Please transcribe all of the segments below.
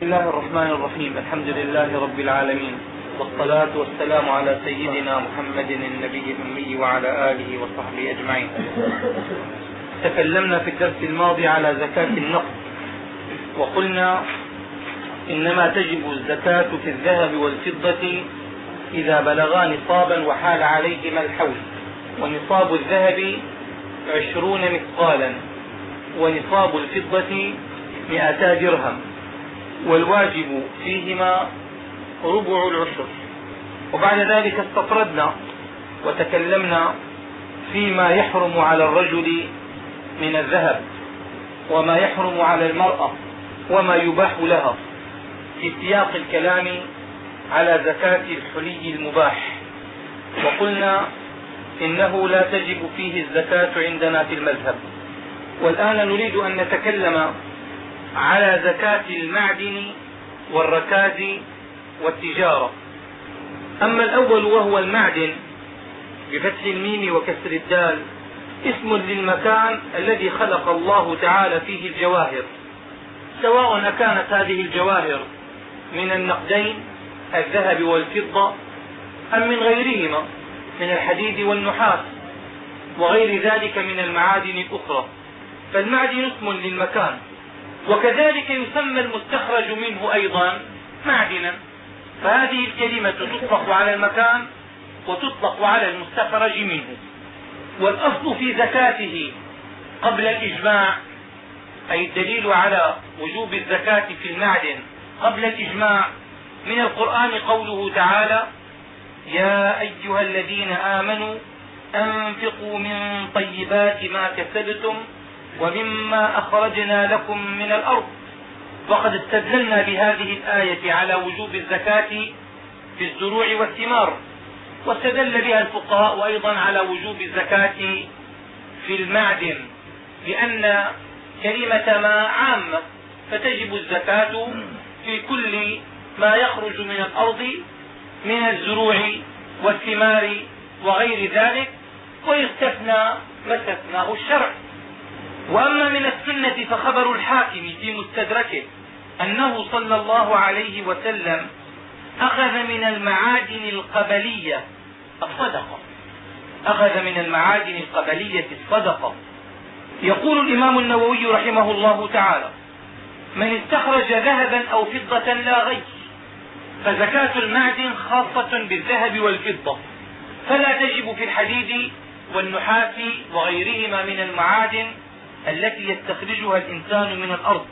بسم الله الرحمن الرحيم. الحمد لله رب العالمين. والصلاة والسلام على سيدنا محمد النبي الأمي وعلى آله وصحبه أجمعين. تكلمنا في الدرس الماضي على زكاة النقد. وقلنا إنما تجب الزكاة في الذهب والفضة إذا بلغا نصابا وحال عليهما الحول. ونصاب الذهب عشرون مثقالا ونصاب الفضة مئتا درهم. والواجب فيهما ربع العشر. وبعد ذلك استطردنا وتكلمنا فيما يحرم على الرجل من الذهب وما يحرم على المرأة وما يباح لها في سياق الكلام على زكاة الحلي المباح. وقلنا إنه لا تجب فيه الزكاة عندنا في المذهب. والآن نريد أن نتكلم على زكاة المعدن والركاز والتجارة. أما الأول وهو المعدن بفتح الميم وكسر الدال اسم للمكان الذي خلق الله تعالى فيه الجواهر. سواء كانت هذه الجواهر من النقدين الذهب والفضة أم من غيرهما من الحديد والنحاس وغير ذلك من المعادن الأخرى. فالمعدن اسم للمكان. وكذلك يسمى المستخرج منه أيضا معدنا. فهذه الكلمة تطلق على المكان وتطلق على المستخرج منه. والأصل في زكاته قبل الإجماع أي الدليل على وجوب الزكاة في المعدن قبل الإجماع من القرآن قوله تعالى يا أيها الذين آمنوا أنفقوا من طيبات ما كسبتم ومما أخرجنا لكم من الأرض. وقد استدللنا بهذه الآية على وجوب الزكاة في الزروع والثمار. واستدل بها الفقهاء أيضا على وجوب الزكاة في المعدن لأن كلمة ما عامة فتجب الزكاة في كل ما يخرج من الأرض من الزروع والثمار وغير ذلك. ويستثنى ما استثناه الشرع. وأما من السنة فخبر الحاكم في مستدركه أنه صلى الله عليه وسلم أخذ من المعادن القبلية الصدقة. أخذ من المعادن القبلية الصدقة. يقول الإمام النووي رحمه الله تعالى من استخرج ذهبا أو فضة لا غير فزكاة المعدن خاصة بالذهب والفضة. فلا تجب في الحديد والنحاس وغيرهما من المعادن التي يستخرجها الإنسان من الأرض.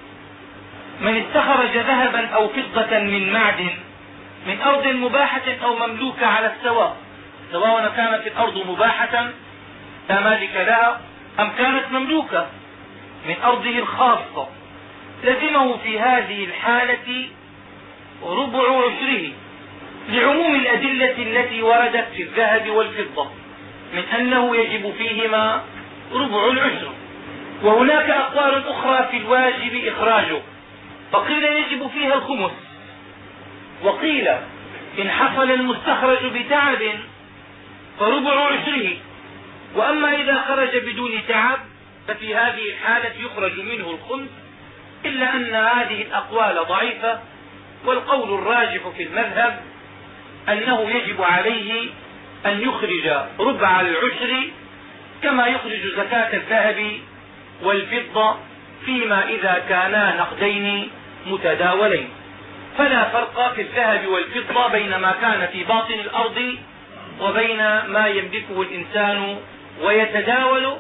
من استخرج ذهبا أو فضة من معدن من أرض مباحة أو مملوكة على السواء. سواء كانت الأرض مباحة لا مالك لها أم كانت مملوكة. من أرضه الخاصة. لزمه في هذه الحالة ربع عشره لعموم الأدلة التي وردت في الذهب والفضة من أنه يجب فيهما ربع العشر. وهناك أقوال أخرى في الواجب إخراجه. فقيل يجب فيها الخمس. وقيل إن حصل المستخرج بتعب فربع عشره. وأما إذا خرج بدون تعب ففي هذه الحالة يخرج منه الخمس إلا أن هذه الأقوال ضعيفة. والقول الراجح في المذهب أنه يجب عليه أن يخرج ربع العشر كما يخرج زكاة الذهب والفضة فيما إذا كانا نقدين متداولين. فلا فرق في الذهب والفضة بين ما كان في باطن الأرض وبين ما يملكه الإنسان ويتداول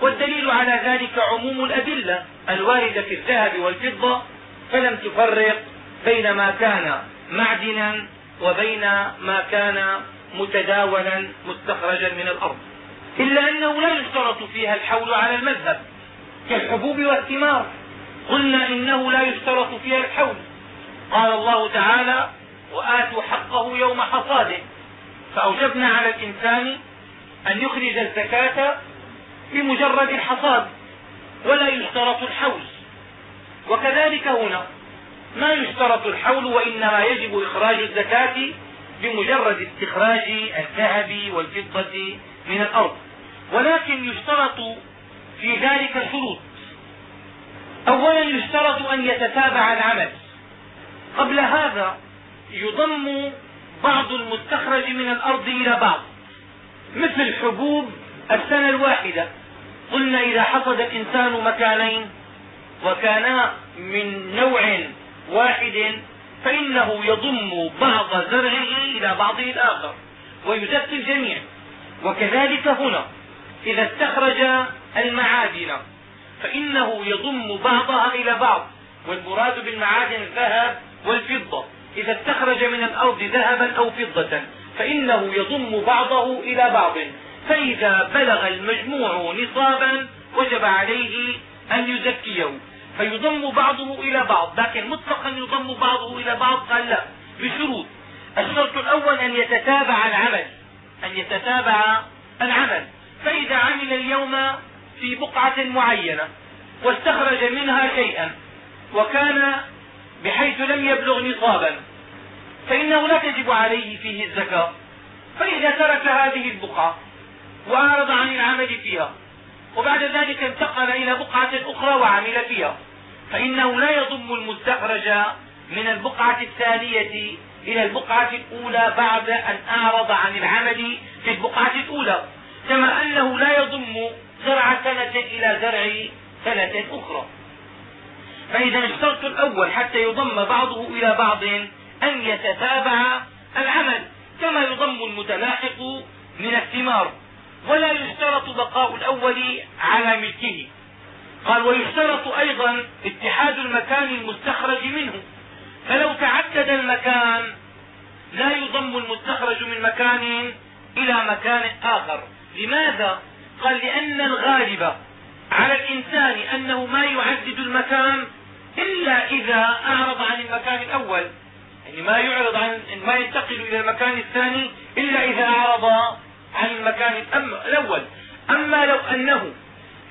والدليل على ذلك عموم الأدلة الواردة في الذهب والفضة فلم تفرق بين ما كان معدنا وبين ما كان متداولا مستخرجا من الأرض. إلا أنه لا يشترط فيها الحول على المذهب. كالحبوب والثمار. قلنا إنه لا يشترط فيها الحول قال الله تعالى وآتوا حقه يوم حصاده. فأوجبنا على الإنسان أن يخرج الزكاة بمجرد الحصاد ولا يشترط الحول وكذلك هنا ما يشترط الحول وإنما يجب إخراج الزكاة بمجرد استخراج الذهب والفضة من الأرض. ولكن يشترط في ذلك شروط أولا يشترط أن يتتابع العمل. هذا يضم بعض المستخرج من الأرض إلى بعض مثل حبوب السنة الواحدة. قلنا إذا حصد الإنسان مكانين وكانا من نوع واحد فإنه يضم بعض زرعه إلى بعضه الآخر ويزكي الجميع وكذلك هنا إذا استخرج المعادن فإنه يضم بعضها إلى بعض والمراد بالمعادن الذهب والفضة. إذا استخرج من الأرض ذهبا أو فضة فإنه يضم بعضه إلى بعض. فإذا بلغ المجموع نصابا وجب عليه أن يزكيه. فيضم بعضه إلى بعض لكن مطلقا يضم بعضه إلى بعض؟ قال لا بشروط. الشرط الأول أن يتتابع العمل أن يتتابع العمل. فإذا عمل اليوم في بقعة معينة واستخرج منها شيئا وكان بحيث لم يبلغ نصابا فإنه لا تجب عليه فيه الزكاة. فإذا ترك هذه البقعة وأعرض عن العمل فيها وبعد ذلك انتقل إلى بقعة أخرى وعمل فيها فإنه لا يضم المستخرج من البقعة الثانية إلى البقعة الأولى بعد أن أعرض عن العمل في البقعة الأولى. كما أنه لا يضم زرع سنة إلى زرع سنة أخرى. فإذا الشرط الأول حتى يضم بعضه إلى بعض أن يتتابع العمل كما يضم المتلاحق من الثمار ولا يشترط بقاء الأول على ملكه. قال ويشترط أيضا اتحاد المكان المستخرج منه. فلو تعدد المكان لا يضم المستخرج من مكان إلى مكان آخر. لماذا؟ قال لأن الغالب على الإنسان أنه ما يعدد المكان إلا إذا أعرض عن المكان الأول. يعني ما يعرض عن ما ينتقل إلى المكان الثاني إلا إذا أعرض عن المكان الأول. أما لو أنه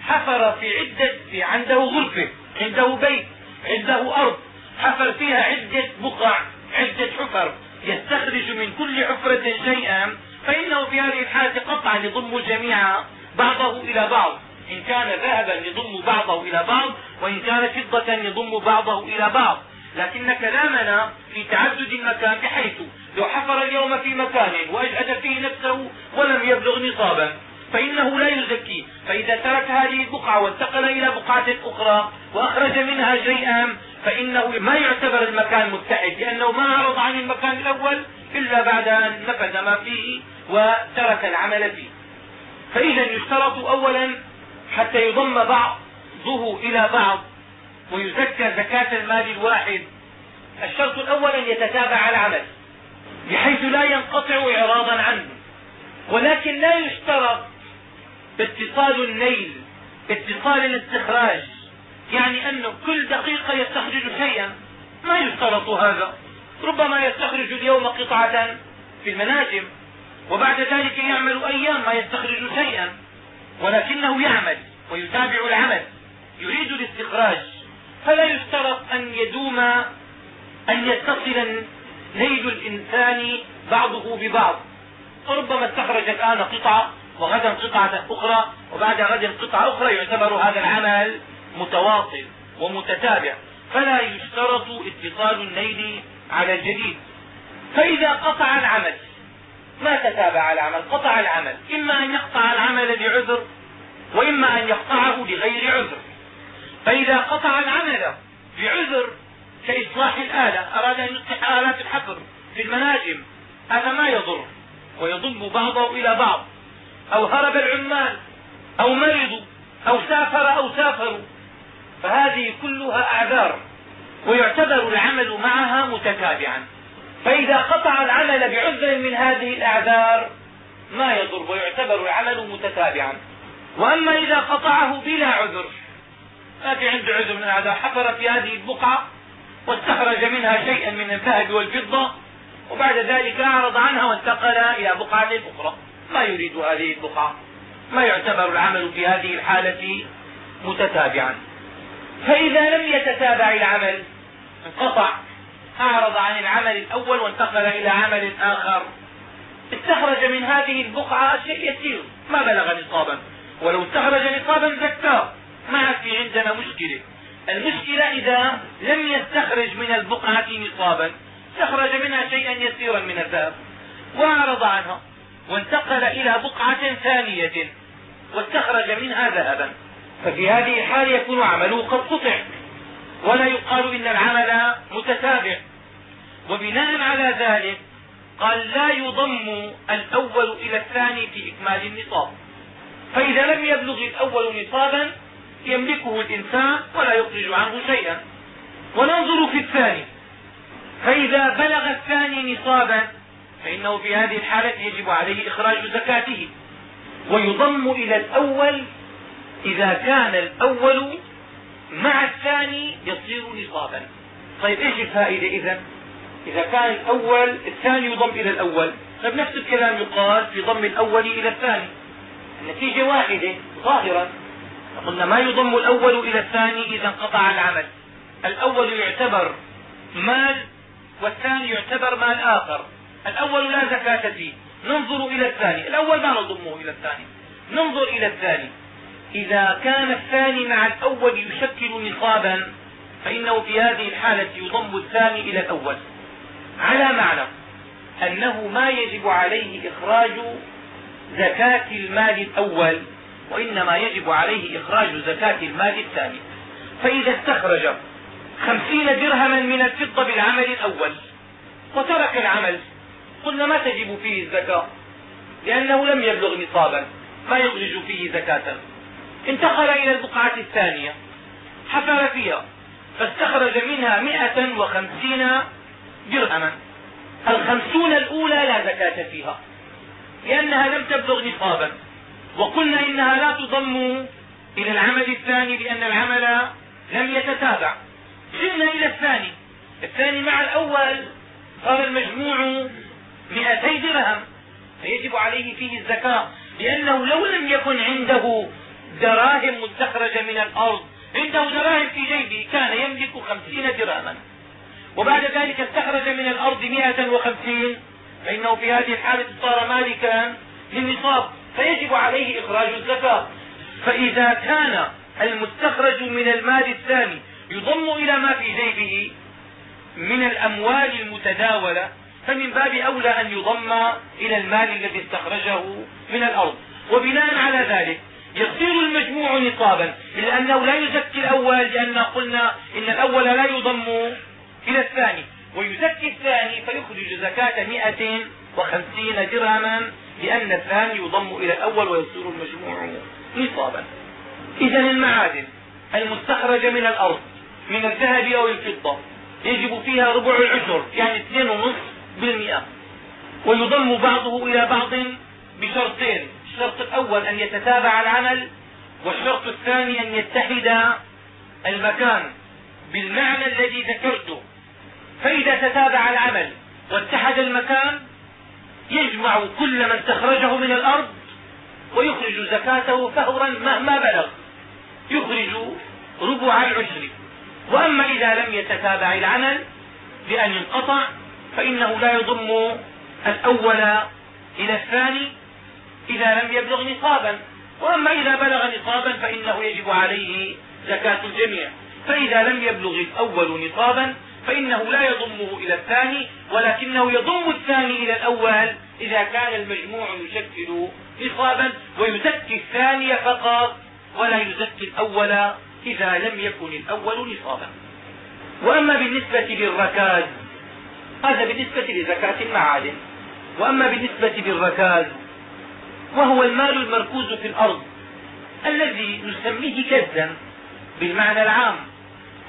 حفر في عدة في عنده غرفة عنده بيت عنده أرض حفر فيها عدة بقع عدة حفر يستخرج من كل حفرة شيئا فإنه في هذه الحالة قطعا يضم الجميع بعضه إلى بعض. إن كان ذهبا يضم بعضه إلى بعض وإن كان فضة يضم بعضه إلى بعض. لكن كلامنا في تعدد المكان بحيث لو حفر اليوم في مكان وأجهد فيه نفسه ولم يبلغ نصابا. فإنه لا يزكي. فإذا ترك هذه البقعة وانتقل إلى بقعة أخرى وأخرج منها شيئا فإنه ما يعتبر المكان متحد لأنه ما أعرض عن المكان الأول إلا بعد أن نفذ ما فيه وترك العمل فيه. فإذا يشترط أولا حتى يضم بعضه إلى بعض ويزكى زكاة المال الواحد. الشرط الأول أن يتتابع العمل بحيث لا ينقطع إعراضا عنه. ولكن لا يشترط اتصال النيل اتصال الاستخراج. يعني أنه كل دقيقة يستخرج شيئا. ما يشترط هذا. ربما يستخرج اليوم قطعة في المناجم وبعد ذلك يعمل أيام ما يستخرج شيئا. ولكنه يعمل ويتابع العمل يريد الاستخراج. فلا يشترط أن يدوم أن يتصل نيل الإنسان بعضه ببعض. فربما استخرج الآن قطعة وغدا قطعة أخرى وبعد غد قطعة أخرى يعتبر هذا العمل متواصل ومتتابع. فلا يشترط اتصال النيل على الجديد. فإذا قطع العمل ما تتابع العمل؟ قطع العمل. إما أن يقطع العمل بعذر وإما أن يقطعه لغير عذر. فإذا قطع العمل بعذر كإصلاح الآلة. أراد أن يصلح آلات الحفر في المناجم. هذا ما يضر ويضم بعضه إلى بعض. أو هرب العمال أو مرضوا أو سافر أو سافروا. فهذه كلها أعذار ويعتبر العمل معها متتابعا. فإذا قطع العمل بعذر من هذه الأعذار ما يضر ويعتبر العمل متتابعا. وأما إذا قطعه بلا عذر ما في عنده عذر من الاعذار حفر في هذه البقعة واستخرج منها شيئا من الذهب والفضة وبعد ذلك أعرض عنها وانتقل إلى بقعة أخرى. ما يريد هذه البقعة ما يعتبر العمل في هذه الحالة متتابعا. فإذا لم يتتابع العمل انقطع أعرض عن العمل الأول وانتقل إلى عمل آخر. استخرج من هذه البقعة شيء يسير ما بلغ نصابا ولو استخرج نصابا زكاه ما في عندنا مشكلة. المشكلة إذا لم يستخرج من البقعة نصابا استخرج منها شيئا يسيرا من الذهب. وأعرض عنها. وانتقل إلى بقعة ثانية واستخرج منها ذهبا. ففي هذه الحال يكون عمله قد قطع ولا يقال إن العمل متتابع. وبناء على ذلك قال لا يضم الأول إلى الثاني في إكمال النصاب فإذا لم يبلغ الأول نصابا يملكه الإنسان ولا يخرج عنه شيئا. وننظر في الثاني. فإذا بلغ الثاني نصابا فإنه في هذه الحالة يجب عليه إخراج زكاته. ويضم إلى الأول إذا كان الأول مع الثاني يصير نصابا. طيب إيش الفائدة اذا إذا كان الأول الثاني يضم إلى الأول. طيب نفس الكلام يقال في ضم الأول إلى الثاني. النتيجة واحدة ظاهرا. قلنا ما يضم الأول إلى الثاني إذا انقطع العمل. الأول يعتبر مال والثاني يعتبر مال آخر. الأول لا زكاة فيه. ننظر إلى الثاني. الأول ما نضمه إلى الثاني. ننظر إلى الثاني. إذا كان الثاني مع الأول يشكل نصابا فإنه في هذه الحالة يضم الثاني إلى الأول. على معنى أنه ما يجب عليه إخراج زكاة المال الأول وإنما يجب عليه إخراج زكاة المال الثاني. فإذا استخرج خمسين درهما من الفضة بالعمل الأول وترك العمل قلنا ما تجب فيه الزكاة لأنه لم يبلغ نصابا ما يخرج فيه زكاة. انتقل إلى البقعة الثانية حفر فيها فاستخرج منها م وخمسين درهما. الخمسون الأولى لا زكاة فيها لأنها لم تبلغ نصابا. وقلنا إنها لا تضم إلى العمل الثاني لأن العمل لم يتتابع. جئنا إلى الثاني الثاني مع الأول صار المجموع مئتي درهم فيجب عليه فيه الزكاة لأنه لو لم يكن عنده دراهم مستخرجة من الأرض عنده دراهم في جيبه كان يملك خمسين درهما. وبعد ذلك استخرج من الأرض مئة وخمسين فإنه في هذه الحالة صار مالكا للنصاب فيجب عليه إخراج الزكاة. فإذا كان المستخرج من المال الثاني يضم إلى ما في جيبه من الأموال المتداولة فمن باب أولى أن يضم إلى المال الذي استخرجه من الأرض. وبناء على ذلك يصير المجموع نصابا إلا أنه لا يزكي الأول لأن قلنا إن الأول لا يضم إلى الثاني. ويزكي الثاني فيخرج زكاة م وخمسين درهما لأن الثاني يضم إلى الأول ويصير المجموع نصابا إذا المعادن المستخرجة من الأرض من الذهب أو الفضة يجب فيها ربع العشر يعني اثنين ونصف بالمئة. ويضم بعضه إلى بعض بشرطين. الشرط الأول أن يتتابع العمل والشرط الثاني أن يتحد المكان بالمعنى الذي ذكرته. فإذا تتابع العمل واتحد المكان يجمع كل ما استخرجه من الأرض ويخرج زكاته فورا مهما بلغ. يخرج ربع العشر. وأما إذا لم يتتابع العمل بأن ينقطع فإنه لا يضم الأول إلى الثاني إذا لم يبلغ نصابا وأما إذا بلغ نصابا فإنه يجب عليه زكاة الجميع. فإذا لم يبلغ الأول نصابا فإنه لا يضمه إلى الثاني ولكنه يضم الثاني إلى الأول إذا كان المجموع يشكل نصابا ويزكي الثاني فقط ولا يزكي الأول إذا لم يكن الأول نصابا وأما بالنسبة للركاز هذا بالنسبة لزكاة المعادن. وأما بالنسبة للركاز وهو المال المركوز في الأرض الذي نسميه كنزا بالمعنى العام.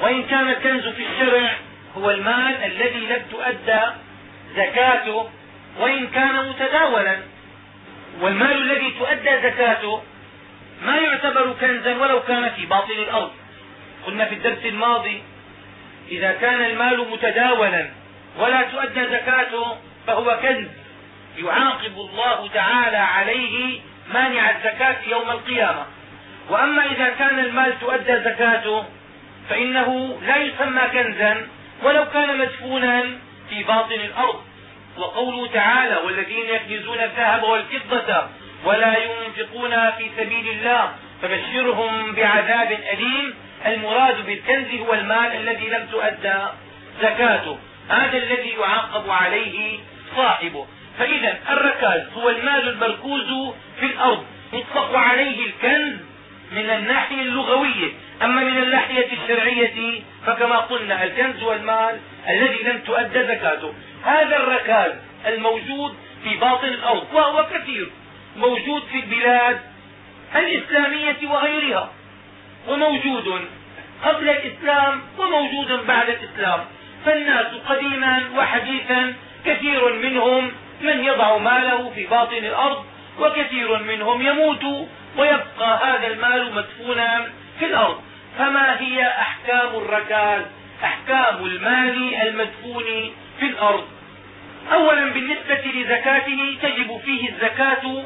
وإن كان الكنز في الشرع هو المال الذي لم تؤدى زكاته. وإن كان متداولا والمال الذي تؤدى زكاته ما يعتبر كنزا ولو كان في باطن الأرض. قلنا في الدرس الماضي إذا كان المال متداولا ولا تؤدى زكاته فهو كنز يعاقب الله تعالى عليه مانع الزكاة يوم القيامة. وأما إذا كان المال تؤدى زكاته فإنه لا يسمى كنزا ولو كان مدفونا في باطن الأرض. وقوله تعالى والذين يكنزون الذهب والفضة ولا ينفقون في سبيل الله فبشرهم بعذاب أليم. المراد بالكنز هو المال الذي لم تؤدى زكاته. هذا الذي يعاقب عليه صاحبه. فإذا الركاز هو المال المركوز في الأرض. يطلق عليه الكنز من الناحية اللغوية. أما من الناحية الشرعية فكما قلنا الكنز هو المال الذي لم تؤد زكاته. هذا الركاز الموجود في باطن الأرض وهو كثير موجود في البلاد الإسلامية وغيرها وموجود قبل الإسلام وموجود بعد الإسلام. فالناس قديما وحديثا كثير منهم من يضع ماله في باطن الأرض وكثير منهم يموت ويبقى هذا المال مدفونا في الأرض. فما هي أحكام الركاز أحكام المال المدفون في الأرض. أولا بالنسبة لزكاته تجب فيه الزكاة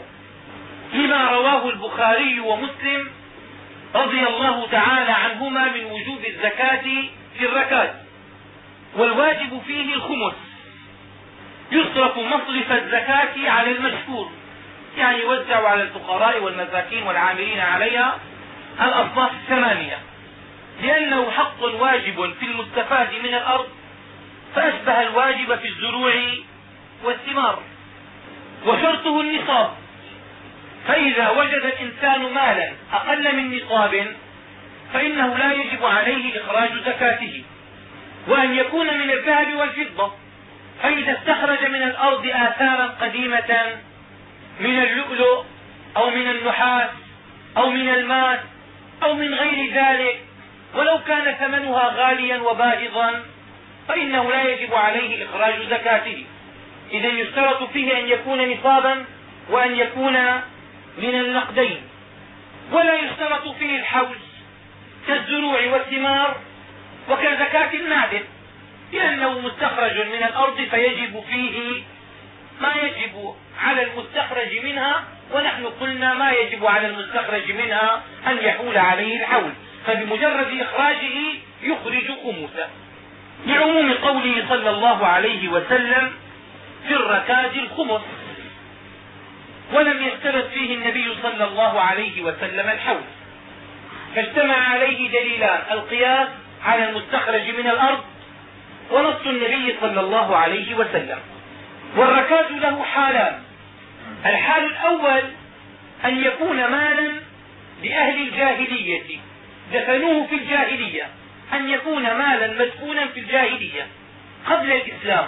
لما رواه البخاري ومسلم رضي الله تعالى عنهما من وجوب الزكاة في الركاز والواجب فيه الخمس يصرف مصرف الزكاة على المشكور يعني يوزع على الفقراء والمساكين والعاملين عليها الأصناف الثمانية. لأنه حق واجب في المستفاد من الأرض فأشبه الواجب في الزروع والثمار. وشرطه النصاب. فإذا وجد الإنسان مالا أقل من نصاب فإنه لا يجب عليه إخراج زكاته. وأن يكون من الذهب والفضة فإذا استخرج من الأرض آثارا قديمة من اللؤلؤ أو من النحاس أو من الماس أو من غير ذلك. ولو كان ثمنها غاليا وباهظا فإنه لا يجب عليه إخراج زكاته. إذا يشترط فيه أن يكون نصابا وأن يكون من النقدين. ولا يشترط فيه الحوز كالزروع والثمار وكزكاة المعدن لأنه مستخرج من الأرض فيجب فيه ما يجب على المستخرج منها ونحن قلنا ما يجب على المستخرج منها أن يحول عليه الحول. فبمجرد إخراجه يخرج خمسا لعموم قوله صلى الله عليه وسلم في الركاز الخمس ولم يشترط فيه النبي صلى الله عليه وسلم الحول. فاجتمع عليه دليلان القياس على المستخرج من الأرض ونص النبي صلى الله عليه وسلم. والركاز له حالان. الحال الأول أن يكون مالا لأهل الجاهلية. دفنوه في الجاهلية. أن يكون مالا مدفونا في الجاهلية قبل الإسلام.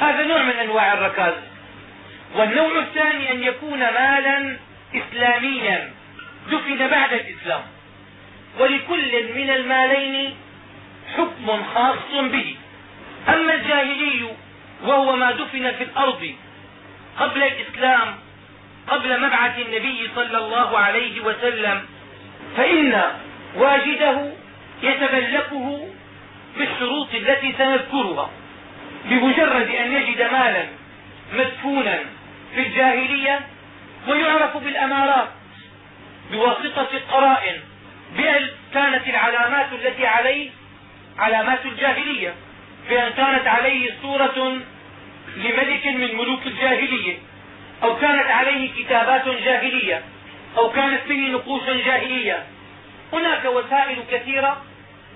هذا نوع من أنواع الركاز والنوع الثاني أن يكون مالا إسلاميا. دفن بعد الإسلام. ولكل من المالين حكم خاص به. أما الجاهلي وهو ما دفن في الأرض قبل الإسلام قبل مبعث النبي صلى الله عليه وسلم فإن واجده يتملكه بالشروط التي سنذكرها بمجرد أن يجد مالا مدفونا في الجاهلية ويعرف بالأمارات بواسطة القرائن بأن كانت العلامات التي عليه علامات الجاهلية بأن كانت عليه صورة لملك من ملوك الجاهلية أو كانت عليه كتابات جاهلية أو كانت به نقوش جاهلية. هناك وسائل كثيرة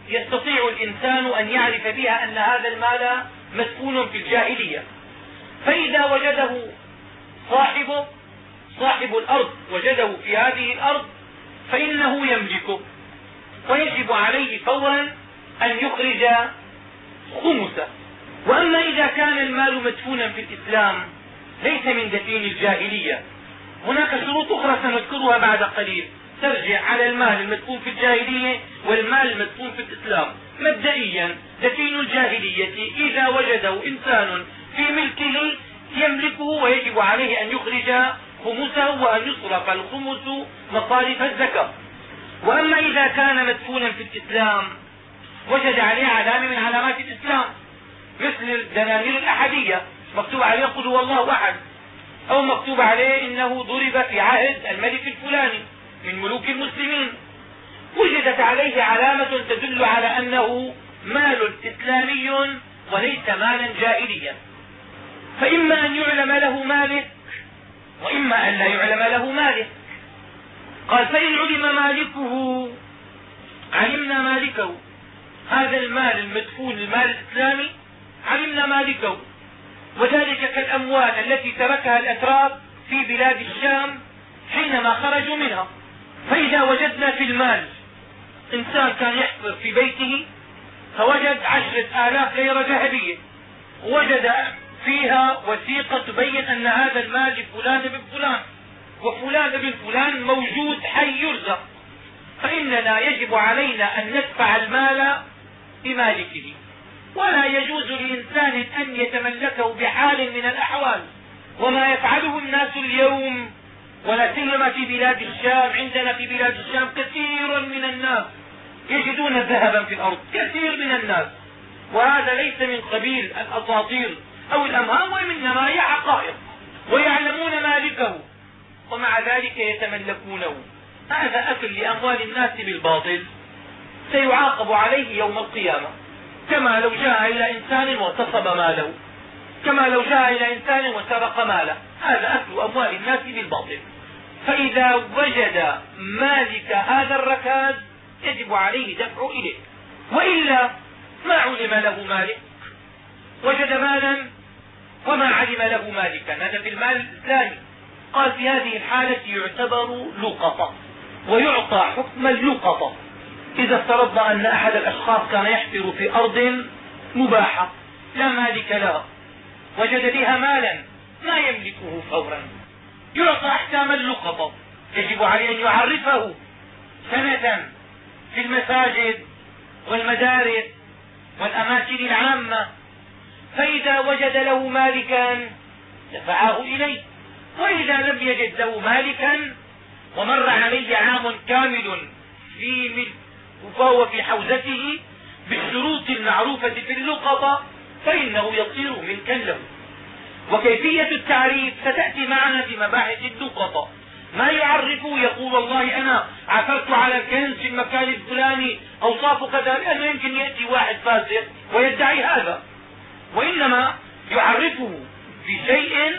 يستطيع الإنسان أن يعرف بها أن هذا المال مسكون في الجاهلية. فإذا وجده صاحبه صاحب الأرض وجده في هذه الأرض فإنه يملكه ويجب عليه فورا أن يخرج خمسه وأما إذا كان المال مدفونا في الإسلام ليس من دفين الجاهلية. هناك شروط أخرى سنذكرها بعد قليل. ترجع على المال المدفون في الجاهلية والمال المدفون في الإسلام. مبدئيا دفين الجاهلية إذا وجده إنسان في ملكه يملكه ويجب عليه أن يخرج خمسه وأن يصرف الخمس مصارف الزكاة. وأما إذا كان مدفونا في الإسلام وجد عليه علامة من علامات الإسلام مثل الدنانير الأحدية مكتوب عليه قل هو الله أحد أو مكتوب عليه إنه ضرب في عهد الملك الفلاني من ملوك المسلمين. وجدت عليه علامة تدل على أنه مال إسلامي وليس مالا جاهليا فإما أن يعلم له مالك وإما أن لا يعلم له مالك قال فإن علم مالكه علمنا مالكه. هذا المال المدفون المال الإسلامي علمنا مالكه وذلك كالأموال التي تركها الأتراك في بلاد الشام حينما خرجوا منها. فإذا وجدنا في المال إنسان كان يحفر في بيته فوجد عشرة آلاف ليرة ذهبية. وجد فيها وثيقة تبين أن هذا المال لفلان بن فلان. وفلان بن فلان موجود حي يرزق. فإننا يجب علينا أن ندفع المال بمالكه ولا يجوز لإنسان أن يتملكه بحال من الأحوال. وما يفعله الناس اليوم ولا سيما في بلاد الشام عندنا في بلاد الشام كثير من الناس يجدون ذهبا في الأرض كثير من الناس. وهذا ليس من قبيل الأساطير أو الأمهام وإنما هي حقائق ويعلمون مالكه. ومع ذلك يتملكونه. هذا أكل لأموال الناس بالباطل. سيعاقب عليه يوم القيامة. كما لو جاء إلى إنسان واغتصب ماله. كما لو جاء إلى إنسان وسرق ماله. هذا أكل أموال الناس بالباطل. فإذا وجد مالك هذا الركاز يجب عليه دفع إليه. وإلا ما علم له مالك؟ وجد مالا وما علم له مالكا هذا في المال الإسلامي قال في هذه الحالة يعتبر لقطة. ويعطى حكم اللقطة إذا افترضنا أن أحد الأشخاص كان يحفر في أرض مباحة لا مالك لها. وجد بها مالا ما يملكه فورا. يعطى أحكام اللقطة يجب عليه أن يعرفه سنة في المساجد والمدارس والأماكن العامة. فإذا وجد له مالكا دفعه إليه. وإذا لم يجد له مالكا ومر عليه عام كامل في ملك وفهو في حوزته بالشروط المعروفة في اللقطة فإنه يصير ملكا له وكيفية التعريف ستأتي معنا في مباحث اللقطة ما يعرفه يقول والله أنا عثرت على الكنز في المكان الفلاني أوصاف كذا لأنه يمكن يأتي واحد فاسق ويدعي هذا. وإنما يعرفه بشيء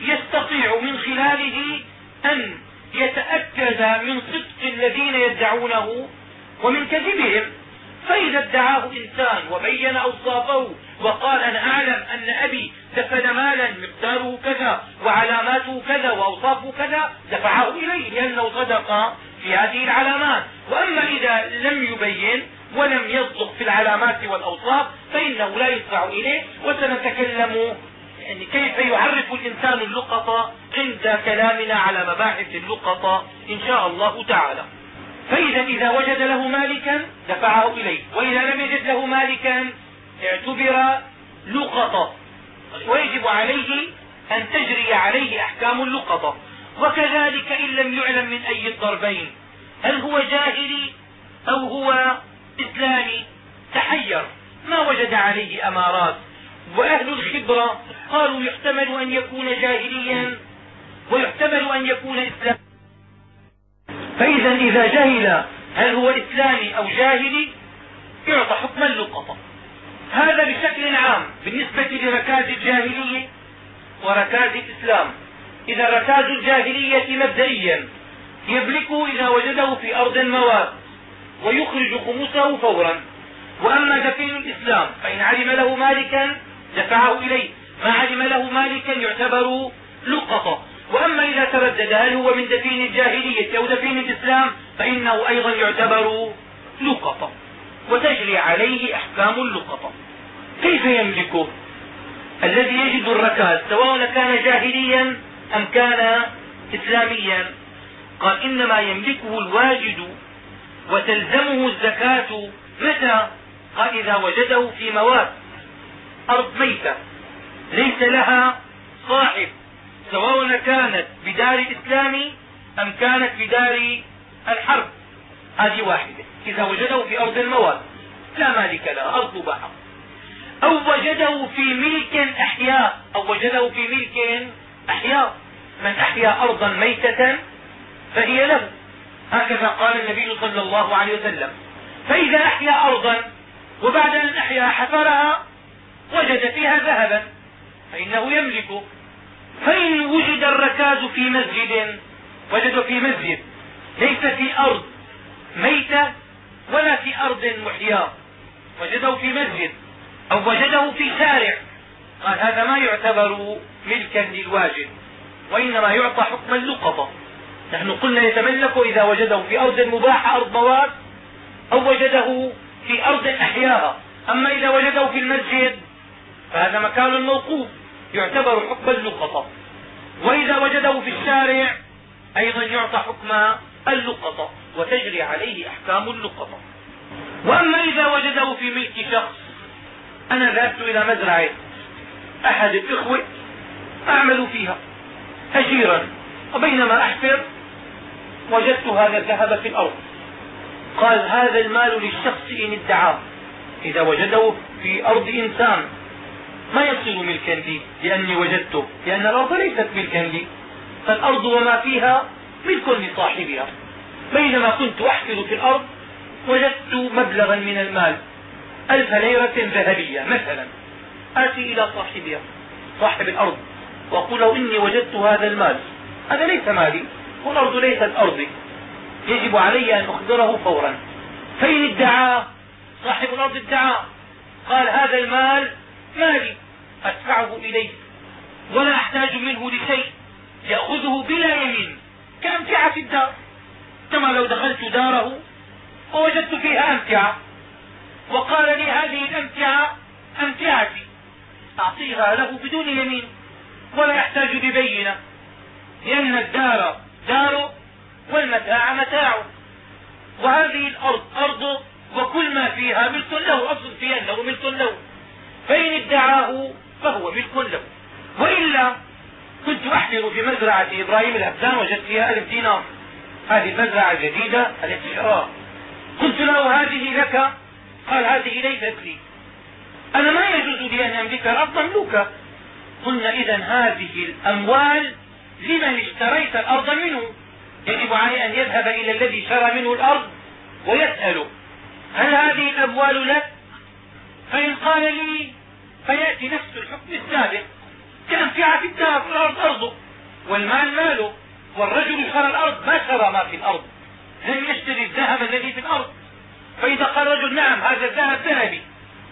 يستطيع من خلاله أن يتأكد من صدق الذين يدعونه ومن كذبهم فإذا ادعاه إنسان وبين أوصافه وقال أنا أعلم أن أبي دفن مالا مقداره كذا وعلاماته كذا وأوصافه كذا دفعه إليه لأنه صدق في هذه العلامات. وأما إذا لم يبين ولم يصدق في العلامات والأوصاف فإنه لا يدفع إليه. وسنتكلم يعني كيف يعرف الإنسان اللقطة عند كلامنا على مباحث اللقطة إن شاء الله تعالى. فإذا إذا وجد له مالكا دفعه إليه وإذا لم يجد له مالكا اعتبر لقطة. ويجب عليه أن تجري عليه أحكام اللقطة. وكذلك إن لم يعلم من أي الضربين هل هو جاهلي أو هو إسلامي؟ تحير. ما وجد عليه أمارات. وأهل الخبرة قالوا يحتمل أن يكون جاهليا ويحتمل أن يكون إسلاميا. فإذا إذا جهل هل هو إسلامي أو جاهلي يعطى حكم اللقطة هذا بشكل عام بالنسبة لركاز الجاهلية وركاز الإسلام. إذا ركاز الجاهلية مبدئيا يملكه إذا وجده في أرض مواد ويخرج خمسه فورا. وأما دفين الإسلام فإن علم له مالكا دفعه إليه ما علم له مالكا يعتبر لقطة وأما إذا تردد هل هو من دفين الجاهلية أو دفين الإسلام فإنه أيضا يعتبر لقطة وتجري عليه أحكام اللقطة كيف يملكه؟ الذي يجد الركاز سواء كان جاهليا أم كان إسلاميا. قال إنما يملكه الواجد وتلزمه الزكاة متى؟ قال إذا وجده في مواد أرض ميتة ليس لها صاحب. سواء كانت بدار الإسلام أم كانت بدار الحرب. هذه واحدة. إذا وجده في أرض المواد لا مالك لها أرض بحر. أو وجده في ملك أحياء أو وجده في ملك أحياء. من أحيا أرضا ميتة فهي له. هكذا قال النبي صلى الله عليه وسلم. فإذا أحيا أرضا وبعد أن أحيا حفرها وجد فيها ذهبا فإنه يملكه فإن وجد الركاز في مسجد وجد في مسجد ليس في أرض ميتة ولا في أرض محياة وجده في مسجد أو وجده في شارع. قال هذا ما يعتبر ملكا للواجد وإنما يعطى حكم اللقطة نحن قلنا يتملك إذا وجده في أرض مباحة أرض مواد أو وجده في أرض أحياها. أما إذا وجده في المسجد فهذا مكان موقوف. يعتبر حكم اللقطة وإذا وجده في الشارع أيضا يعطى حكم اللقطة وتجري عليه أحكام اللقطة وأما إذا وجده في ملك شخص أنا ذهبت إلى مزرعة. أحد الإخوة أعمل فيها أجيرا وبينما أحفر وجدت هذا الذهب في الأرض. قال هذا المال للشخص إن ادعاه. إذا وجده في أرض إنسان ما يصير ملكا لي لأني وجدته لأن الأرض ليست ملكا لي فالأرض وما فيها ملك لصاحبها بينما كنت أحفر في الأرض وجدت مبلغا من المال. ألف ليرة ذهبية مثلا. آتي إلى صاحبها صاحب الأرض وأقول له إني وجدت هذا المال. هذا ليس مالي والأرض ليست أرضي. يجب علي أن أخبره فورا. فإن ادعاه صاحب الأرض ادعاه. قال هذا المال مالي. أدفعه إليه. ولا أحتاج منه لشيء. يأخذه بلا يمين. كأمتعة في الدار. كما لو دخلت داره ووجدت فيها أمتعة. وقال لي هذه الأمتعة أمتعتي. أعطيها له بدون يمين. ولا يحتاج ببينة لأن الدار داره والمتاع متاعه وهذه الأرض أرضه وكل ما فيها ملك له أصل في أنه ملك له. فإن ادعاه فهو ملك له وإلا كنت أحفر في مزرعة إبراهيم الهبزان وجدت فيها ألف دينار. هذه المزرعة جديدة الاحتراء قلت له هذه لك؟ قال هذه ليست لي. أنا ما يجوز لي أن أملك الأرض مملوكة. قلنا إذا هذه الأموال لمن اشتريت الأرض منه؟ يجب عليه أن يذهب إلى الذي شرى منه الأرض ويسأله هل هذه الأموال لك؟ فإن قال لي فيأتي نفس الحكم السابق. كأنفعة في الدار الأرض أرضه والمال ماله والرجل شرى الأرض ما شرى ما في الأرض. لم يشتري الذهب الذي في الأرض. فإذا قال رجل نعم هذا الذهب ذهبي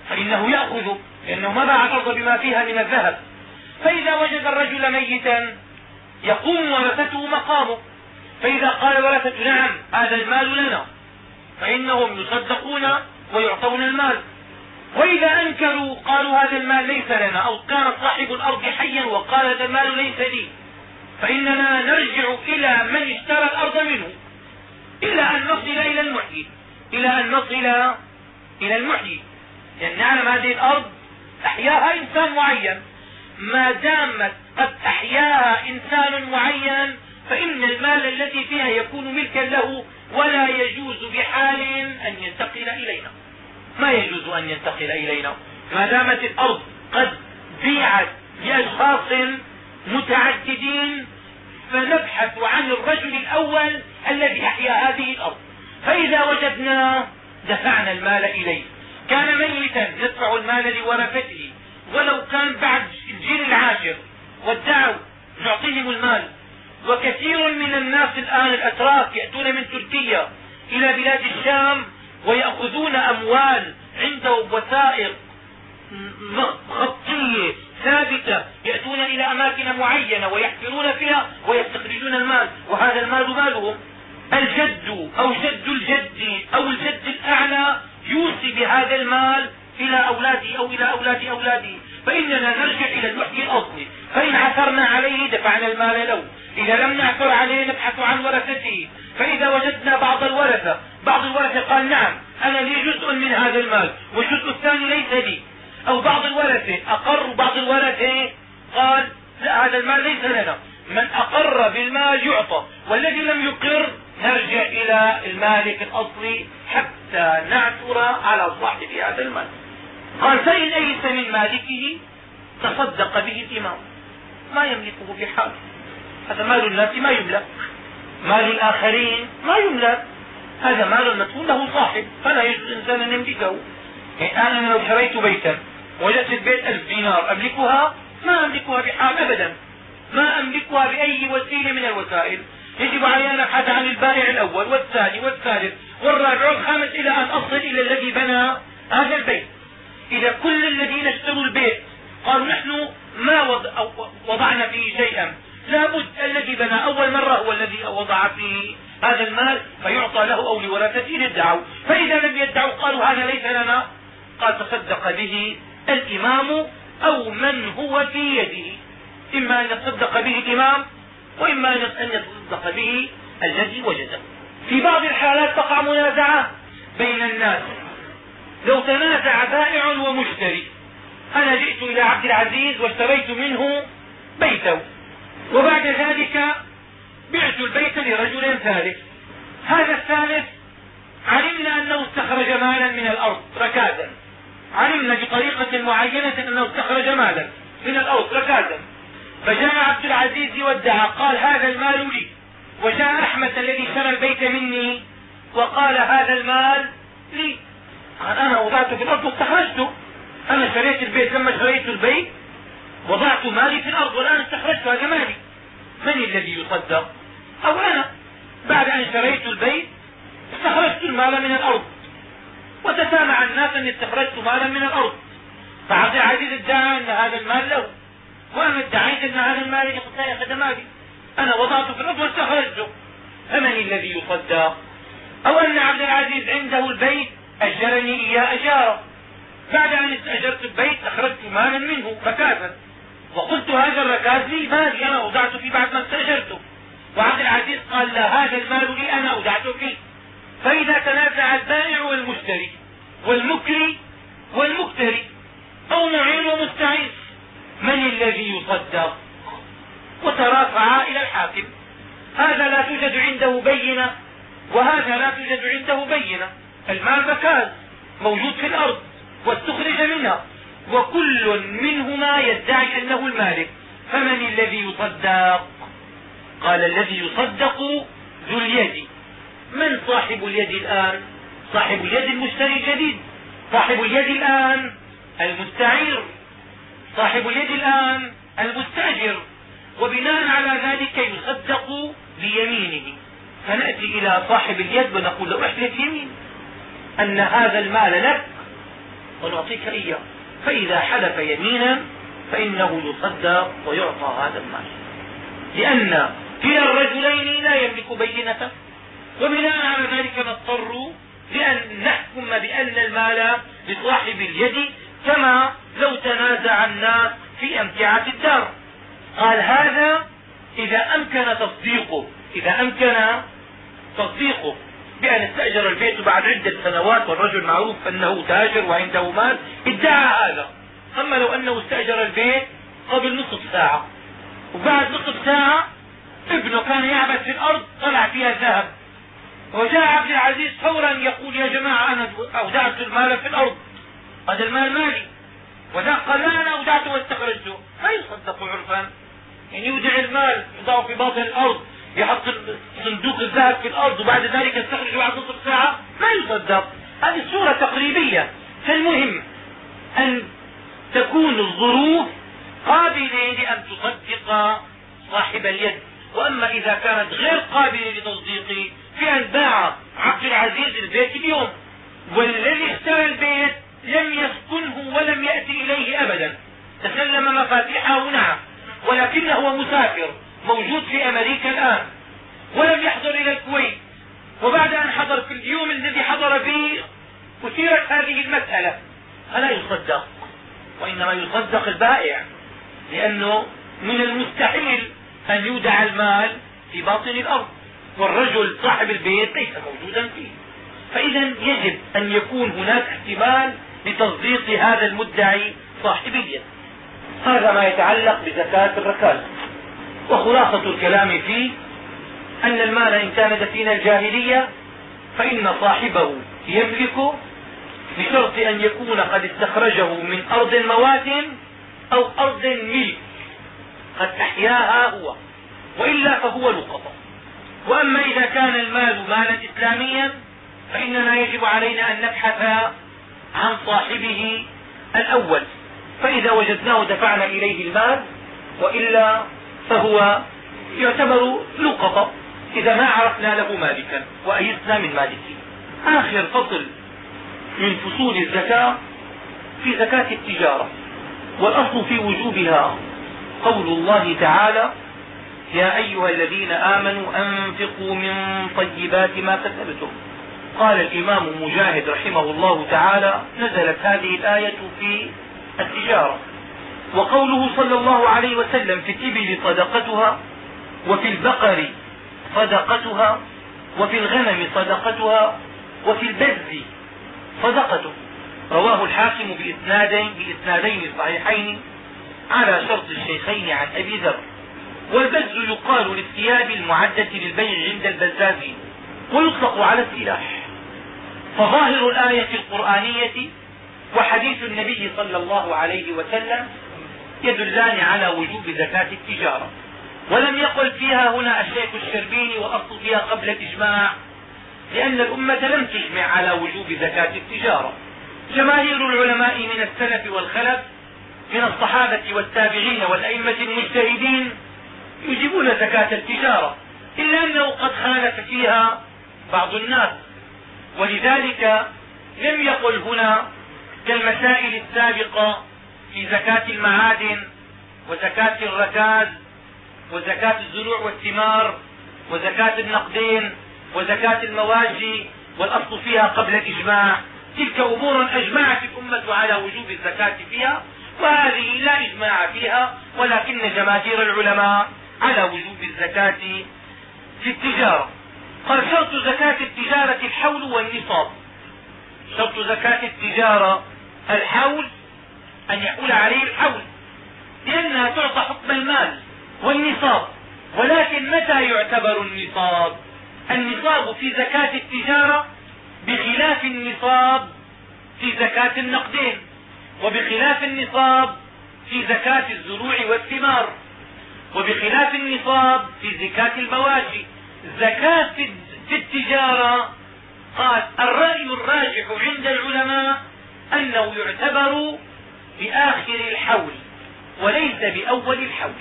فإنه يأخذ لأنه ما باع الأرض بما فيها من الذهب. فإذا وجد الرجل ميتا يقوم ورثته مقامه. فإذا قال الورثة نعم هذا المال لنا. فإنهم يصدقون ويعطون المال. وإذا أنكروا قالوا هذا المال ليس لنا أو كان صاحب الأرض حيا وقال هذا المال ليس لي. فإننا نرجع إلى من اشترى الأرض منه. إلى أن نصل إلى المحيي. إلى أن نصل إلى المحيي. لأن نعلم هذه الأرض أحياها إنسان معين. ما دامت قد أحياها إنسان معين فإن المال الذي فيها يكون ملكا له ولا يجوز بحال أن ينتقل إلينا. ما يجوز أن ينتقل إلينا؟ ما دامت الأرض قد بيعت لأشخاص متعددين فنبحث عن الرجل الأول الذي أحيا هذه الأرض. فإذا وجدناه دفعنا المال إليه. كان ميتا ندفع المال لورثته. ولو كان بعد الجيل العاشر وادعوا نعطيهم المال. وكثير من الناس الآن الأتراك يأتون من تركيا إلى بلاد الشام ويأخذون أموال عندهم وثائق خطية ثابتة يأتون إلى أماكن معينة ويحفرون فيها ويستخرجون المال وهذا المال مالهم الجد أو جد الجد أو الجد الأعلى يوصي بهذا المال إلى أولاده أو إلى أولاد أولاده. فإننا نرجع إلى الوحي الأصلي فإن عثرنا عليه دفعنا المال له. إذا لم نعثر عليه نبحث عن ورثته. فإذا وجدنا بعض الورثة بعض الورثة قال نعم أنا لي جزء من هذا المال والجزء الثاني ليس لي. أو بعض الورثة أقر بعض الورثة قال لا هذا المال ليس لنا. من أقر بالمال يعطى والذي لم يقر نرجع إلى المالك الأصلي حتى نعثر على صاحب هذا المال. قال فإن أيس من مالكه تصدق به الإمام. ما يملكه بحال هذا مال الناس ما يملك. مال الآخرين ما يملك. هذا مال مدفون له صاحب. فلا يجوز إنسان أن يملكه. يعني أنا لو شريت بيتا وجدت البيت ألف دينار أملكها؟ ما أملكها بحال أبدا. ما أملكها بأي وسيلة من الوسائل. يجب علي أن أبحث عن البائع الأول والثاني والثالث والرابع والخامس إلى أن أصل إلى الذي بنى هذا البيت. إذا كل الذين اشتروا البيت قالوا نحن ما وضعنا فيه شيئا. لابد الذي بنى أول مرة هو الذي وضع فيه هذا المال فيعطى له أو لورثته ادعوا فإذا لم يدعوا قالوا هذا ليس لنا. قال تصدق به الإمام أو من هو في يده. إما أن يتصدق به الإمام وإما أن يتصدق به الذي وجده. في بعض الحالات تقع منازعات بين الناس. لو تنازع بائع ومشتري. أنا جئت إلى عبد العزيز واشتريت منه بيته. وبعد ذلك بعت البيت لرجل ثالث. هذا الثالث علمنا أنه استخرج مالا من الأرض ركازا. علمنا بطريقة معينة أنه استخرج مالا من الأرض ركازا. فجاء عبد العزيز وادعى قال هذا المال لي. وجاء أحمد الذي اشترى البيت مني وقال هذا المال لي. قال أنا وضعته في الأرض واستخرجته. أنا شريت البيت لما شريت البيت وضعت مالي في الأرض والآن استخرجت هذا مالي الذي يصدق؟ أو أنا بعد أن شريت البيت استخرجت المال من الأرض. وتسامع الناس أني استخرجت مالا من الأرض. فعبد العزيز ادعى أن هذا المال له. وأنا ادعيت أن هذا المال يأخذ مالي أنا وضعته في الأرض واستخرجته. فمن الذي يصدق؟ أو أن عبد العزيز عنده البيت أجرني إياه أجارة. بعد أن استأجرت البيت أخرجت مالا منه ركازا وقلت هذا الركاز لي مالي أنا أودعته فيه بعد ما استأجرته وعبد العزيز قال لا هذا المال لي أنا أودعته فيه. فإذا تنازع البائع والمشتري والمكري والمكتري أو معين ومستعين من الذي يصدق وترافعا إلى الحاكم. هذا لا توجد عنده بينة وهذا لا توجد عنده بينة. المال مكان موجود في الأرض واستخرج منها. وكل منهما يدعي أنه المالك. فمن الذي يصدق؟ قال الذي يصدق ذو اليد. من صاحب اليد الآن؟ صاحب اليد المشتري الجديد. صاحب اليد الآن المستعير. صاحب اليد الآن المستأجر. وبناء على ذلك يصدق بيمينه. فنأتي إلى صاحب اليد ونقول له أحلف يمين. أن هذا المال لك ونعطيك إياه. فإذا حلف يمينا فإنه يصدق ويعطى هذا المال. لأن كلا الرجلين لا يملك بينة وبناء على ذلك نضطر لأن نحكم بأن المال لصاحب اليد كما لو تنازع الناس في أمتعة الدار. قال هذا إذا أمكن تصديقه إذا أمكن تصديقه. بأن استأجر البيت بعد عدة سنوات والرجل معروف أنه تاجر وعنده مال ادعى هذا. أما لو أنه استأجر البيت قبل نصف ساعة. وبعد نصف ساعة ابنه كان يعبث في الأرض طلع فيها ذهب وجاء عبد العزيز فورا يقول يا جماعة أنا أودعت المال في الأرض. هذا المال مالي. وذاك قال لا أنا أودعته واستخرجته. ما يصدق عرفا. يعني يودع المال يضعه في باطن الأرض. يحط صندوق الذهب في الأرض وبعد ذلك يستخرج بعد نصف ساعة؟ ما يصدق. هذه صورة تقريبية. فالمهم أن تكون الظروف قابلة لأن تصدق صاحب اليد. وأما إذا كانت غير قابلة لتصديقه في أن باع عبد العزيز البيت اليوم والذي اشترى البيت لم يسكنه ولم يأتي إليه أبدا. تسلم مفاتيحه نعم ولكنه مسافر. موجود في أمريكا الآن ولم يحضر إلى الكويت. وبعد أن حضر في اليوم الذي حضر فيه أثيرت هذه المسألة. فلا يصدق؟ وإنما يصدق البائع لأنه من المستحيل أن يودع المال في باطن الأرض. والرجل صاحب البيت ليس موجودا فيه. فإذا يجب أن يكون هناك احتمال لتصديق هذا المدعي صاحب اليد هذا ما يتعلق بزكاة الركاز وخلاصة الكلام فيه أن المال إن كان دفين الجاهلية فإن صاحبه يملك بشرط أن يكون قد استخرجه من أرض موات أو أرض ملك. قد أحياها هو وإلا فهو لقطة. وأما إذا كان المال مالا إسلاميا فإننا يجب علينا أن نبحث عن صاحبه الأول. فإذا وجدناه دفعنا إليه المال وإلا فهو يعتبر لقطة إذا ما عرفنا له مالكا وأيسنا من مالكه. آخر فصل من فصول الزكاة في زكاة التجارة والأصل في وجوبها. قول الله تعالى يا أيها الذين آمنوا أنفقوا من طيبات ما كسبتم. قال الإمام مجاهد رحمه الله تعالى نزلت هذه الآية في التجارة. وقوله صلى الله عليه وسلم في الإبل صدقتها وفي البقر صدقتها وفي الغنم صدقتها وفي البز صدقته. رواه الحاكم بإسنادين, بإسنادين صحيحين على شرط الشيخين عن أبي ذر. والبز يقال للثياب المعدة للبيع عند البزازين ويطلق على السلاح. فظاهر الآية القرآنية وحديث النبي صلى الله عليه وسلم يدلان على وجوب زكاة التجارة. ولم يقل فيها هنا الشيخ الشربيني وأصل فيها قبل الإجماع لأن الأمة لم تجمع على وجوب زكاة التجارة. جماهير العلماء من السلف والخلف من الصحابة والتابعين والأئمة المجتهدين يجيبون زكاة التجارة إلا أنه قد خالف فيها بعض الناس. ولذلك لم يقل هنا كالمسائل السابقة في زكاة المعادن وزكاة الركاز وزكاة الزروع والثمار وزكاة النقدين وزكاة المواشي والأصل فيها قبل الإجماع. تلك أمور أجمعت الأمة على وجوب الزكاة فيها وهذه لا إجماع فيها ولكن جماهير العلماء على وجوب الزكاة في التجارة. قال شرط زكاة التجارة الحول والنصاب. شرط زكاة التجارة الحول أن يحول عليه الحول لأنها تعطى حكم المال والنصاب. ولكن متى يعتبر النصاب؟ النصاب في زكاة التجارة بخلاف النصاب في زكاة النقدين وبخلاف النصاب في زكاة الزروع والثمار وبخلاف النصاب في زكاة المواشي زكاة في التجارة قال الرأي الراجح عند العلماء أنه يعتبر بآخر الحول وليس بأول الحول.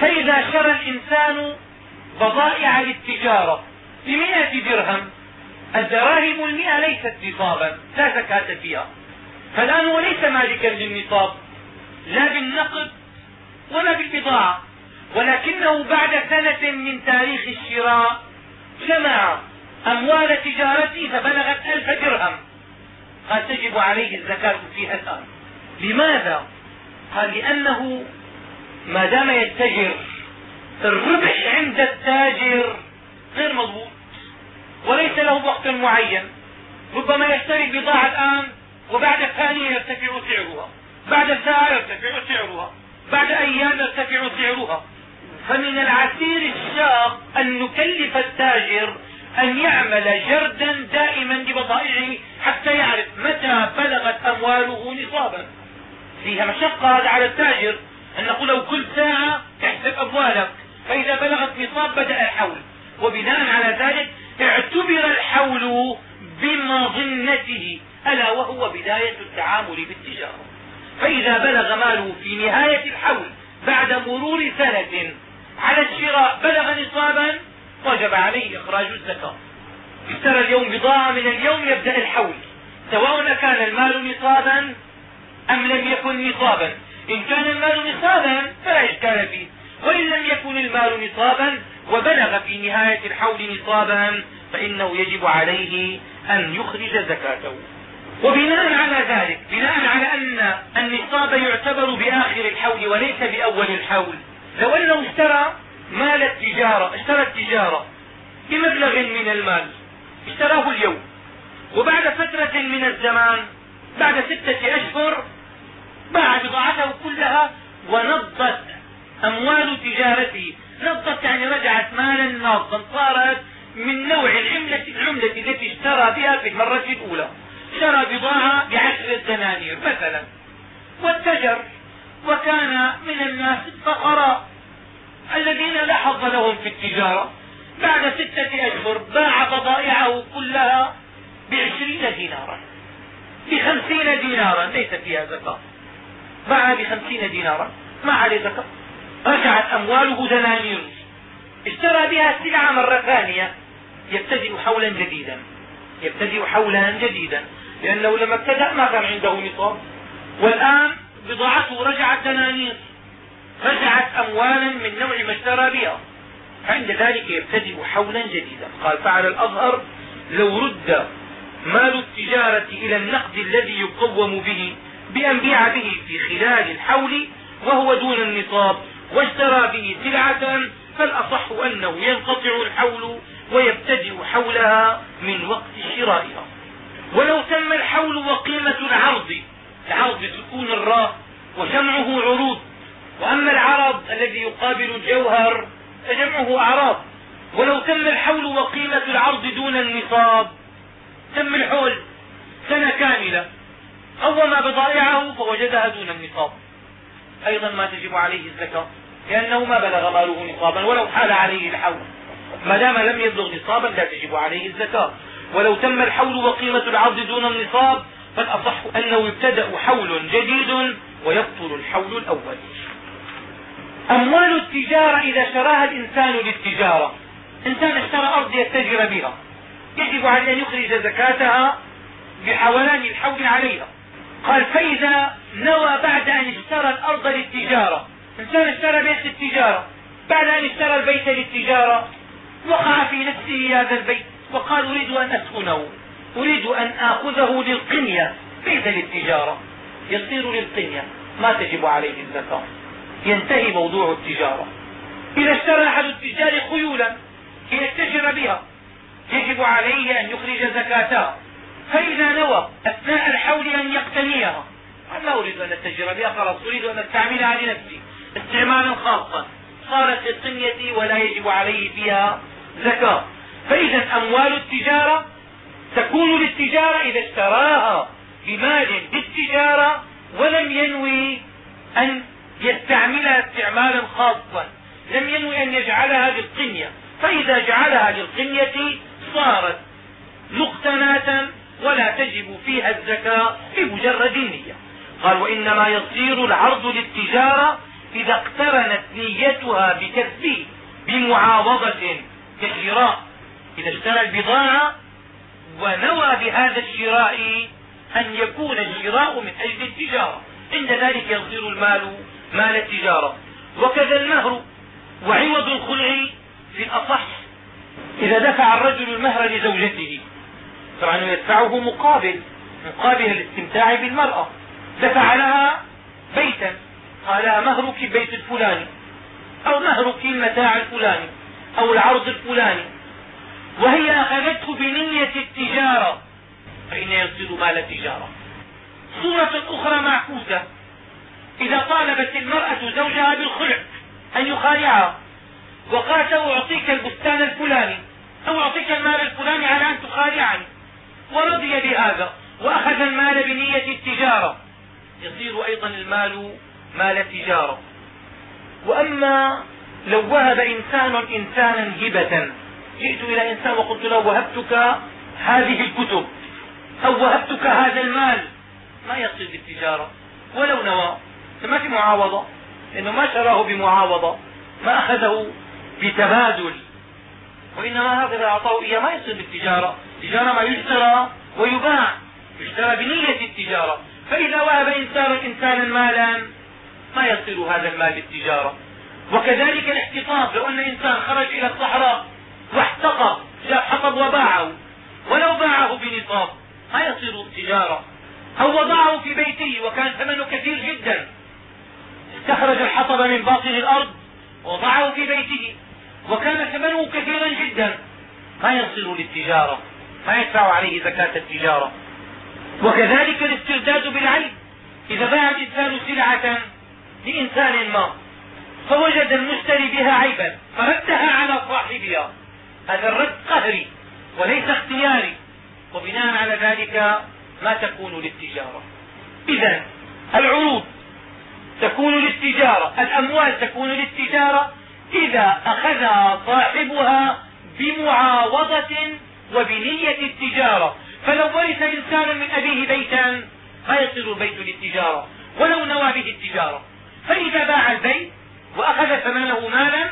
فإذا شرى الإنسان بضائع للتجارة بمئة درهم الدراهم المئة ليست نصابا لا زكاة فيها. فالآن هو ليس مالكا للنصاب لا بالنقد ولا بالبضاعة. ولكنه بعد سنة من تاريخ الشراء جمع أموال تجارته فبلغت ألف درهم. قال تجب عليه الزكاة فيها الآن. لماذا؟ قال لأنه ما دام يتجر الربح عند التاجر غير مضبوط وليس له وقت معين. ربما يشتري البضاعة الآن وبعد ثانية يرتفع سعرها بعد ساعة يرتفع سعرها بعد أيام يرتفع سعرها. فمن العسير الشاق أن نكلف التاجر أن يعمل جردا دائما لبضائعه حتى يعرف متى بلغت أمواله نصابا. فيها مشقة هذا على التاجر أن نقول له كل ساعة احسب أموالك. فإذا بلغت نصاب بدأ الحول. وبناء على ذلك اعتبر الحول بمظنته ألا وهو بداية التعامل بالتجارة. فإذا بلغ ماله في نهاية الحول بعد مرور سنة على الشراء بلغ نصابا وجب عليه إخراج الزكاة. اشترى اليوم بضاعة من اليوم يبدأ الحول. سواء كان المال نصابا أم لم يكن نصابا؟ إن كان المال نصابا فلا إشكال فيه. وإن لم يكن المال نصابا وبلغ في نهاية الحول نصابا فإنه يجب عليه أن يخرج زكاته. وبناء على ذلك بناء على أن النصاب يعتبر بآخر الحول وليس بأول الحول. لو أنه اشترى مال التجارة اشترى التجارة بمبلغ من المال اشتراه اليوم. وبعد فترة من الزمان بعد ستة أشهر باع بضاعته كلها ونضت أموال تجارته. نضت يعني رجعت مالا ناضا صارت من نوع العملة, العملة التي اشترى بها في المرة الأولى. اشترى بضاعة بعشر دنانير مثلا. واتجر وكان من الناس الفقراء الذين لا حظ لهم في التجارة. بعد ستة أشهر باع بضائعه كلها بعشرين دينارا. بخمسين دينارا. ليس فيها زكاة. باع بخمسين دينارا ما عليه زكاة رجعت أمواله دنانير اشترى بها السلعة مرة ثانية. يبتدئ حولا جديدا. يبتدئ حولا جديدا. لأنه لما ابتدأ ما كان عنده نصاب. والآن بضاعته رجعت دنانير رجعت أموالا من نوع ما اشترى بها. فعند ذلك يبتدئ حولا جديدا. قال فعلى الأظهر لو رد مال التجارة إلى النقد الذي يقوم به بأن بيع به في خلال الحول وهو دون النصاب واشترى به سلعة فالأصح أنه ينقطع الحول ويبتدئ حولها من وقت شرائها. ولو تم الحول وقيمة العرض العرض بسكون الراء وجمعه عروض. وأما العرض الذي يقابل الجوهر فجمعه أعراض. ولو تم الحول وقيمة العرض دون النصاب تم الحول سنة كاملة. قوم بضائعه فوجدها دون النصاب. أيضا ما تجب عليه الزكاة لأنه ما بلغ ماله نصابا ولو حال عليه الحول. ما دام لم يبلغ نصابا لا تجب عليه الزكاة ولو تم الحول وقيمة العرض دون النصاب فالأصح أنه يبتدأ حول جديد ويبطل الحول الأول. أموال التجارة إذا شراها الإنسان للتجارة إنسان اشترى أرض يتجر بها. يجب عليه أن يخرج زكاتها بحولان الحول عليها. قال فإذا نوى بعد أن اشترى الأرض للتجارة. إنسان اشترى بيت للتجارة. بعد أن اشترى البيت للتجارة وقع في نفسه هذا البيت وقال أريد أن أسكنه. أريد أن آخذه للقنية ليس للتجارة. يصير للقنية. ما تجب عليه الزكاة. ينتهي موضوع التجارة. إذا اشترى أحد التجار خيولا ليتجر بها. يجب عليه أن يخرج زكاتها فإذا نوى أثناء الحول أن يقتنيها لا أريد أن أتجر بها خلاص أريد أن أستعملها لنفسي. استعمالا خاصا. صارت للقنية ولا يجب عليه فيها زكاة. فإذا أموال التجارة تكون للتجارة إذا اشتراها بمال بالتجارة ولم ينوي أن يستعملها استعمالا خاصا. لم ينوي أن يجعلها للقنية فإذا جعلها للقنية صارت مقتناة ولا تجب فيها الزكاة بمجرد النية قال وإنما يصير العرض للتجارة إذا اقترنت نيتها بكسبه بمعاوضة كشراء إذا اشترى البضاعة ونوى بهذا الشراء أن يكون الشراء من أجل التجارة. عند ذلك يصير المال مال التجارة. وكذا المهر وعوض الخلع في الأصح. إذا دفع الرجل المهر لزوجته طبعا يدفعه مقابل مقابل الاستمتاع بالمرأة. دفع لها بيتا. قال مهرك البيت الفلاني. أو مهرك المتاع الفلاني. أو العرض الفلاني. وهي أخذته بنية التجارة. فإن يصير مال التجارة. صورة أخرى معكوسة. إذا طالبت المرأة زوجها بالخلع أن يخالعها وقالت أعطيك البستان الفلاني. أو أعطيك المال الفلاني على أن تخالعني ورضي بهذا وأخذ المال بنية التجارة. يصير أيضا المال مال تجارة. وأما لو وهب إنسان إنسانا هبة جئت إلى إنسان وقلت له وهبتك هذه الكتب أو وهبتك هذا المال. ما يصير بالتجارة ولو نوى. ما في معاوضة لأنه ما شراه بمعاوضة ما أخذه بتبادل. وإنما هذا إذا أعطاه إياه ما يصير بالتجارة. التجارة ما يشترى ويباع. يشترى بنية التجارة. فإذا وهب إنسان إنسانا مالا ما يصير هذا المال بالتجارة. وكذلك الاحتطاب لو أن إنسان خرج إلى الصحراء واحتطب جاء حطب وباعه. ولو باعه بنصاب ما يصير تجارة. أو وضعه في بيته وكان ثمنه كثير جدا. استخرج الحطب من باطن الأرض ووضعه في بيته. وكان ثمنه كثيرا جدا. ما يصل للتجارة. ما يدفع عليه زكاة التجارة. وكذلك الاسترداد بالعيب إذا باع الإنسان سلعة لإنسان ما فوجد المشتري بها عيبا فردها على صاحبها. هذا الرد قهري وليس اختياري. وبناء على ذلك ما تكون للتجارة. إذا العروض تكون للتجارة الأموال تكون للتجارة إذا أخذها صاحبها بمعاوضة وبنية التجارة. فلو ورث إنسان من أبيه بيتا ما يصير البيت للتجارة ولو نوى به التجارة. فإذا باع البيت وأخذ ثمنه مالا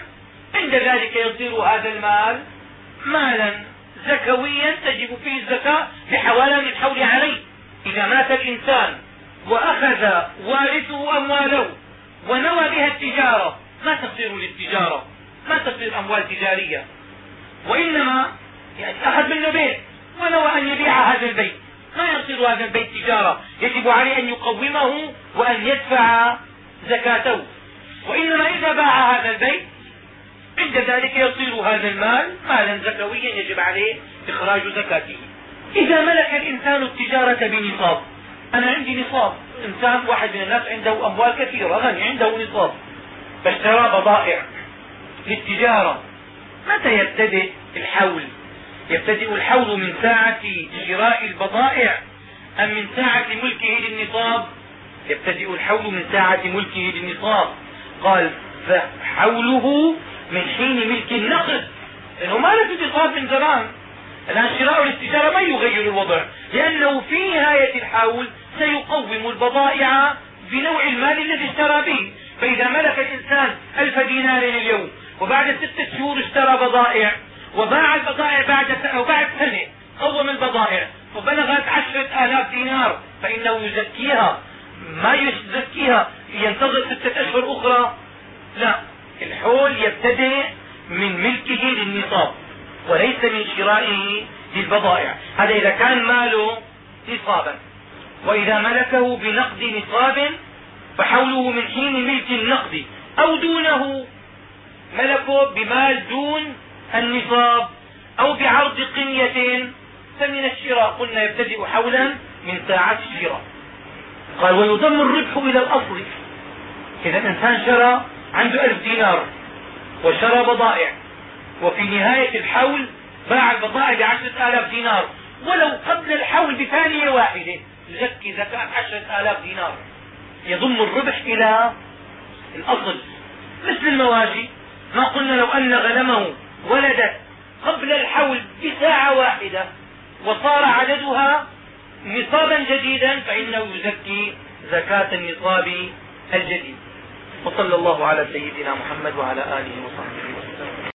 عند ذلك يصير هذا المال مالا زكويا تجب فيه الزكاة بحوالي الحول عليه. إذا مات الإنسان وأخذ وارثه أمواله ونوى بها التجارة ما تصير للتجارة ما تصير أموال تجارية. وإنما يعني أخذ منه بيت ونوى أن يبيع هذا البيت. ما يصير هذا البيت تجارة. يجب عليه أن يقومه وأن يدفع زكاته. وإنما إذا باع هذا البيت عند ذلك يصير هذا المال مالا زكويا يجب عليه إخراج زكاته. إذا ملك الإنسان التجارة بنصاب. أنا عندي نصاب. إنسان واحد من الناس عنده أموال كثيرة غني عنده نصاب. فاشترى بضائع للتجارة. متى يبتدئ الحول؟ يبتدئ الحول من ساعة شراء البضائع أم من ساعة ملكه للنصاب يبتدئ الحول من ساعة ملكه للنصاب قال فحوله من حين ملك النقد لأنه ما له نصاب من زمان الآن شراء التجارة ما يغير الوضع. لأنه في نهاية الحول سيقوم البضائع بنوع المال الذي اشترى به. فإذا ملك الإنسان ألف دينار اليوم وبعد ستة شهور اشترى بضائع وباع البضائع بعد أو بعد سنة قوم البضائع. وبلغت عشرة آلاف دينار. فإنه يزكيها. ما يزكيها ينتظر ستة أشهر أخرى. لا الحول يبتدئ من ملكه للنصاب وليس من شرائه للبضائع. هذا إذا كان ماله نصابا. وإذا ملكه بنقد نصاب فحوله من حين ملك النقد. أو دونه ملكه بمال دون النصاب أو بعرض قنية فمن الشراء قلنا يبتدئ حولا من ساعات الشراء. قال ويضم الربح إلى الأصل. إذا الإنسان شرى عنده ألف دينار وشرى بضائع وفي نهاية الحول باع البضائع بعشرة آلاف دينار. ولو قبل الحول بثانية واحدة يزكي زكاة عشرة آلاف دينار. يضم الربح إلى الأصل. مثل المواجي ما قلنا لو أن غنمه ولدت قبل الحول بساعة واحدة وصار عددها نصابا جديدا فإنه يزكي زكاة النصاب الجديد. وصلى الله على سيدنا محمد وعلى آله وصحبه.